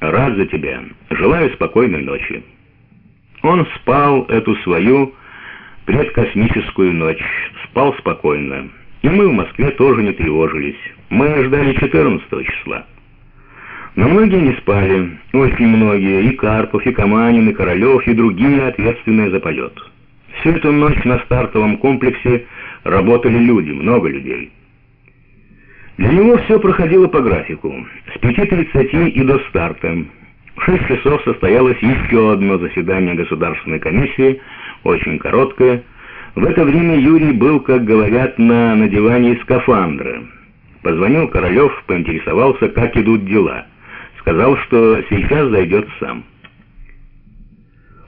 Рад за тебя. Желаю спокойной ночи». Он спал эту свою предкосмическую ночь, спал спокойно. И мы в Москве тоже не тревожились. Мы ждали 14 числа. Но многие не спали, очень многие, и Карпов, и Каманин, и Королев, и другие, ответственные за полет. Всю эту ночь на стартовом комплексе работали люди, много людей. Для него все проходило по графику. С 5.30 и до старта. В 6 часов состоялось еще одно заседание Государственной комиссии, очень короткое. В это время Юрий был, как говорят, на надевании скафандра. Позвонил Королев, поинтересовался, как идут дела. Сказал, что сейчас зайдет сам.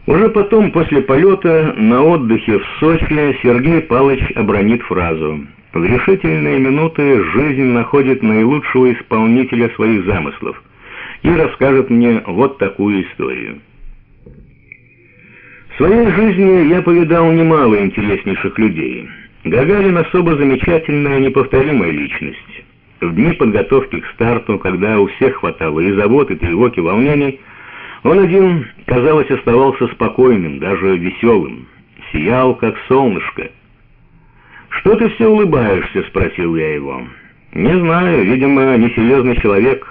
Уже потом, после полета, на отдыхе в Сочи, Сергей Палыч обронит фразу «В решительные минуты жизнь находит наилучшего исполнителя своих замыслов» и расскажет мне вот такую историю. В своей жизни я повидал немало интереснейших людей. Гагарин особо замечательная, неповторимая личность. В дни подготовки к старту, когда у всех хватало и забот, и тревог, и волнений, он один, казалось, оставался спокойным, даже веселым. Сиял, как солнышко. «Что ты все улыбаешься?» — спросил я его. «Не знаю, видимо, несерьезный человек».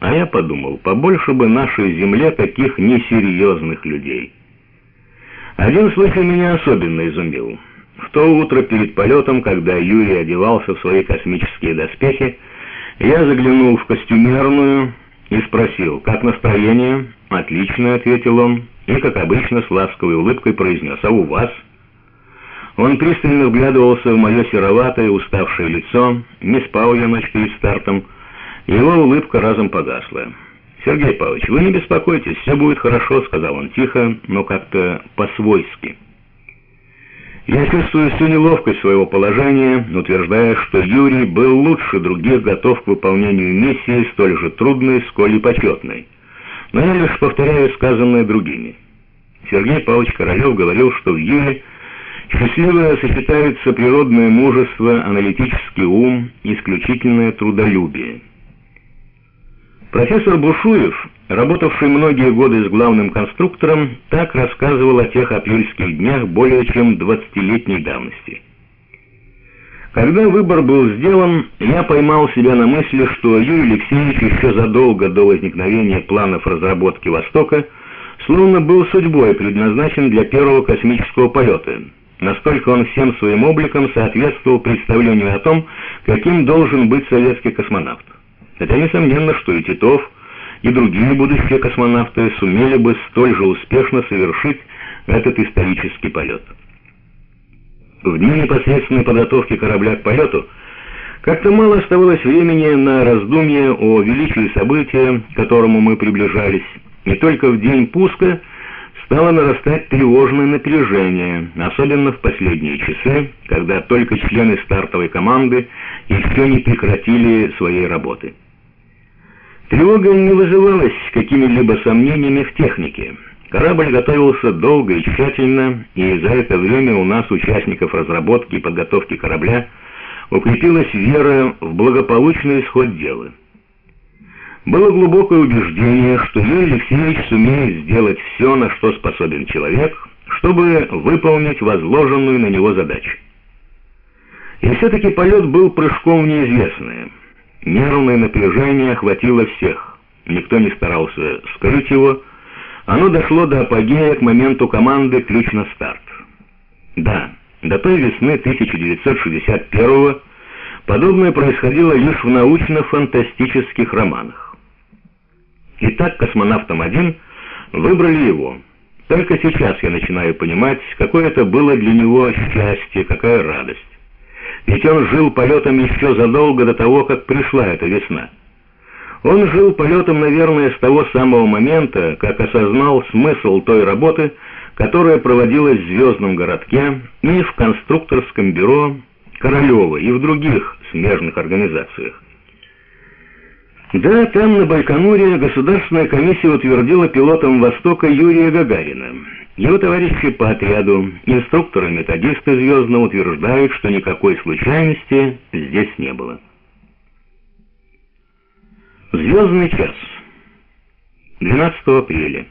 А я подумал, побольше бы нашей земле таких несерьезных людей. Один случай меня особенно изумил. В то утро перед полетом, когда Юрий одевался в свои космические доспехи, я заглянул в костюмерную и спросил, как настроение? «Отлично», — ответил он, и, как обычно, с ласковой улыбкой произнес, «А у вас?» Он пристально вглядывался в мое сероватое, уставшее лицо, не спал я ночь перед стартом, его улыбка разом погасла. «Сергей Павлович, вы не беспокойтесь, все будет хорошо», — сказал он тихо, но как-то по-свойски. Я чувствую всю неловкость своего положения, утверждая, что Юрий был лучше других готов к выполнению миссии, столь же трудной, сколь и почетной. Но я лишь повторяю сказанное другими. Сергей Павлович Королев говорил, что в Юре счастливо сочетаются природное мужество, аналитический ум, исключительное трудолюбие. Профессор Бушуев, работавший многие годы с главным конструктором, так рассказывал о тех апрельских днях более чем 20-летней давности. Когда выбор был сделан, я поймал себя на мысли, что Юрий Алексеевич еще задолго до возникновения планов разработки «Востока» словно был судьбой предназначен для первого космического полета. Настолько он всем своим обликом соответствовал представлению о том, каким должен быть советский космонавт. Хотя несомненно, что и Титов, и другие будущие космонавты сумели бы столь же успешно совершить этот исторический полет. В дни непосредственной подготовки корабля к полету как-то мало оставалось времени на раздумье о величии события, к которому мы приближались. И только в день пуска стало нарастать тревожное напряжение, особенно в последние часы, когда только члены стартовой команды еще не прекратили своей работы. Тревога не вызывалась какими-либо сомнениями в технике. Корабль готовился долго и тщательно, и за это время у нас, участников разработки и подготовки корабля, укрепилась вера в благополучный исход дела. Было глубокое убеждение, что Юрий Алексеевич сумеет сделать все, на что способен человек, чтобы выполнить возложенную на него задачу. И все-таки полет был прыжком в неизвестное – Нервное напряжение охватило всех. Никто не старался скрыть его. Оно дошло до апогея к моменту команды «Ключ на старт». Да, до той весны 1961 подобное происходило лишь в научно-фантастических романах. Итак, космонавтом-1 выбрали его. Только сейчас я начинаю понимать, какое это было для него счастье, какая радость. Ведь он жил полетом еще задолго до того, как пришла эта весна. Он жил полетом, наверное, с того самого момента, как осознал смысл той работы, которая проводилась в Звездном городке и в конструкторском бюро Королева и в других смежных организациях. Да, там, на Байконуре, Государственная комиссия утвердила пилотом «Востока» Юрия Гагарина. Его товарищи по отряду, инструкторы-методисты Звездного утверждают, что никакой случайности здесь не было. Звездный час. 12 апреля.